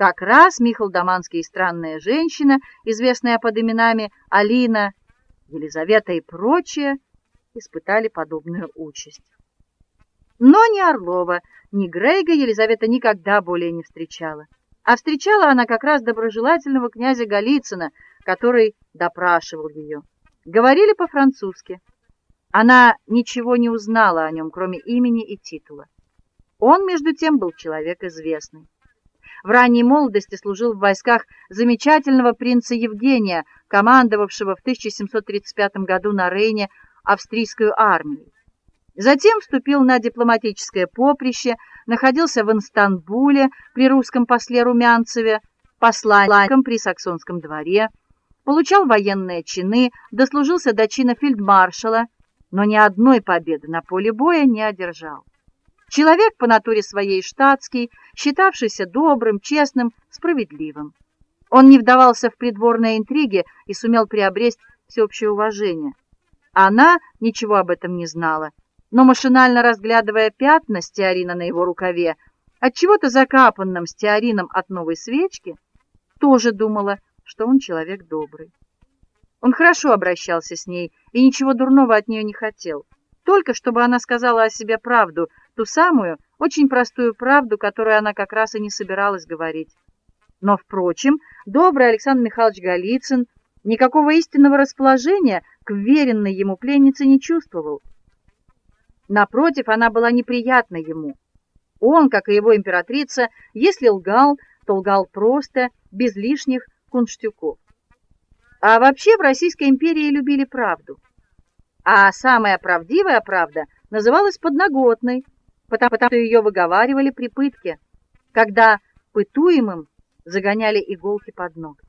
Как раз Михаил Даманский и странная женщина, известная под именами Алина, Елизавета и прочие, испытали подобную участь. Но ни Орлова, ни Грейга Елизавета никогда более не встречала. А встречала она как раз доброжелательного князя Голицына, который допрашивал ее. Говорили по-французски. Она ничего не узнала о нем, кроме имени и титула. Он, между тем, был человек известный. В ранней молодости служил в войсках замечательного принца Евгения, командовавшего в 1735 году на Рейне австрийской армией. Затем вступил на дипломатическое поприще, находился в Инстанбуле при русском после Румянцеве, посланником при саксонском дворе, получал военные чины, дослужился до чина фельдмаршала, но ни одной победы на поле боя не одержал. Человек по натуре своей штатский, считавшийся добрым, честным, справедливым. Он не вдавался в придворные интриги и сумел приобрести всеобщее уважение. Она ничего об этом не знала, но машинально разглядывая пятна стеарина на его рукаве, от чего-то закапанным стеарином от новой свечки, тоже думала, что он человек добрый. Он хорошо обращался с ней и ничего дурного от нее не хотел, только чтобы она сказала о себе правду, ту самую, очень простую правду, которую она как раз и не собиралась говорить. Но, впрочем, добрый Александр Михайлович Голицын никакого истинного расположения к веренной ему пленнице не чувствовал. Напротив, она была неприятна ему. Он, как и его императрица, если лгал, то лгал просто, без лишних кунштюков. А вообще в Российской империи любили правду. А самая правдивая правда называлась подноготной, потому что ее выговаривали при пытке, когда пытуемым загоняли иголки под ногти.